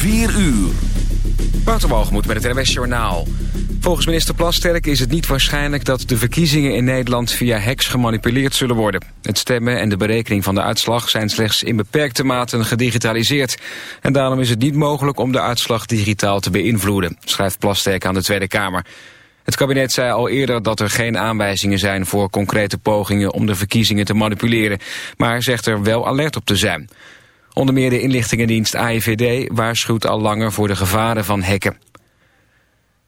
4 uur. Waterwalgemoed met het NWS Journaal. Volgens minister Plasterk is het niet waarschijnlijk dat de verkiezingen in Nederland via hacks gemanipuleerd zullen worden. Het stemmen en de berekening van de uitslag zijn slechts in beperkte mate gedigitaliseerd. En daarom is het niet mogelijk om de uitslag digitaal te beïnvloeden, schrijft Plasterk aan de Tweede Kamer. Het kabinet zei al eerder dat er geen aanwijzingen zijn voor concrete pogingen om de verkiezingen te manipuleren, maar zegt er wel alert op te zijn. Onder meer de inlichtingendienst AIVD waarschuwt al langer voor de gevaren van hacken.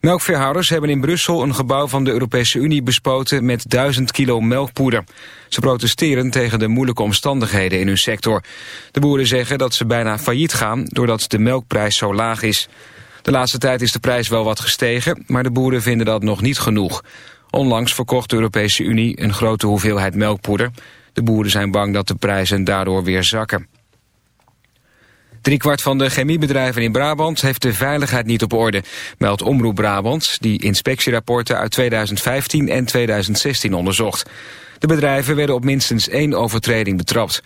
Melkveehouders hebben in Brussel een gebouw van de Europese Unie bespoten met 1000 kilo melkpoeder. Ze protesteren tegen de moeilijke omstandigheden in hun sector. De boeren zeggen dat ze bijna failliet gaan doordat de melkprijs zo laag is. De laatste tijd is de prijs wel wat gestegen, maar de boeren vinden dat nog niet genoeg. Onlangs verkocht de Europese Unie een grote hoeveelheid melkpoeder. De boeren zijn bang dat de prijzen daardoor weer zakken. Driekwart van de chemiebedrijven in Brabant heeft de veiligheid niet op orde, meldt Omroep Brabant, die inspectierapporten uit 2015 en 2016 onderzocht. De bedrijven werden op minstens één overtreding betrapt.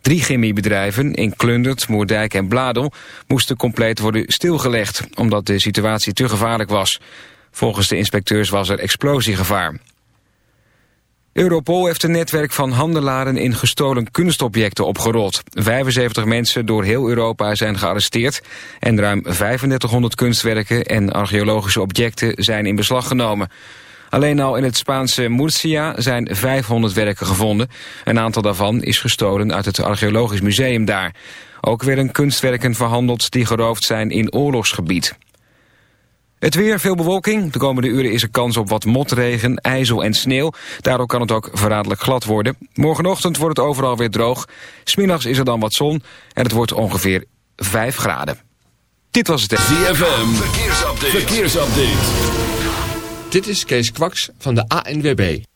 Drie chemiebedrijven in Klundert, Moerdijk en Bladel moesten compleet worden stilgelegd, omdat de situatie te gevaarlijk was. Volgens de inspecteurs was er explosiegevaar. Europol heeft een netwerk van handelaren in gestolen kunstobjecten opgerold. 75 mensen door heel Europa zijn gearresteerd... en ruim 3500 kunstwerken en archeologische objecten zijn in beslag genomen. Alleen al in het Spaanse Murcia zijn 500 werken gevonden. Een aantal daarvan is gestolen uit het archeologisch museum daar. Ook werden kunstwerken verhandeld die geroofd zijn in oorlogsgebied. Het weer, veel bewolking. De komende uren is er kans op wat motregen, ijzel en sneeuw. Daardoor kan het ook verraderlijk glad worden. Morgenochtend wordt het overal weer droog. Smiddags is er dan wat zon en het wordt ongeveer 5 graden. Dit was het... ZFM, verkeersupdate. verkeersupdate. Dit is Kees Kwaks van de ANWB.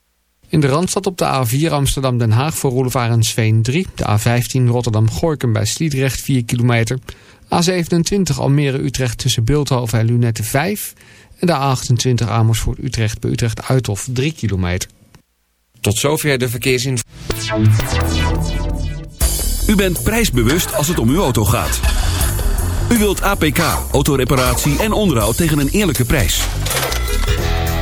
In de Randstad op de A4 Amsterdam-Den Haag voor Roelevaar Sveen 3. De A15 Rotterdam-Gorkum bij Sliedrecht 4 kilometer... A27 Almere-Utrecht tussen Beeldhoven en Lunette 5. En de A28 Amersfoort-Utrecht bij Utrecht-Uithof 3 kilometer. Tot zover de verkeersinformatie. U bent prijsbewust als het om uw auto gaat. U wilt APK, autoreparatie en onderhoud tegen een eerlijke prijs.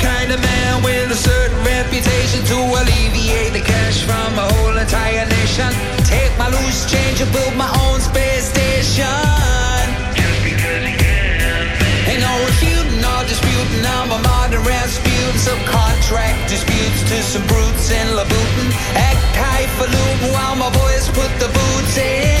kind of man with a certain reputation to alleviate the cash from a whole entire nation. Take my loose change and build my own space station. Just because he can. Ain't no refuting or disputing. I'm a modern Rasputin. Some contract disputes to some brutes in Labutin. Act high for while my boys put the boots in.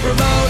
promote.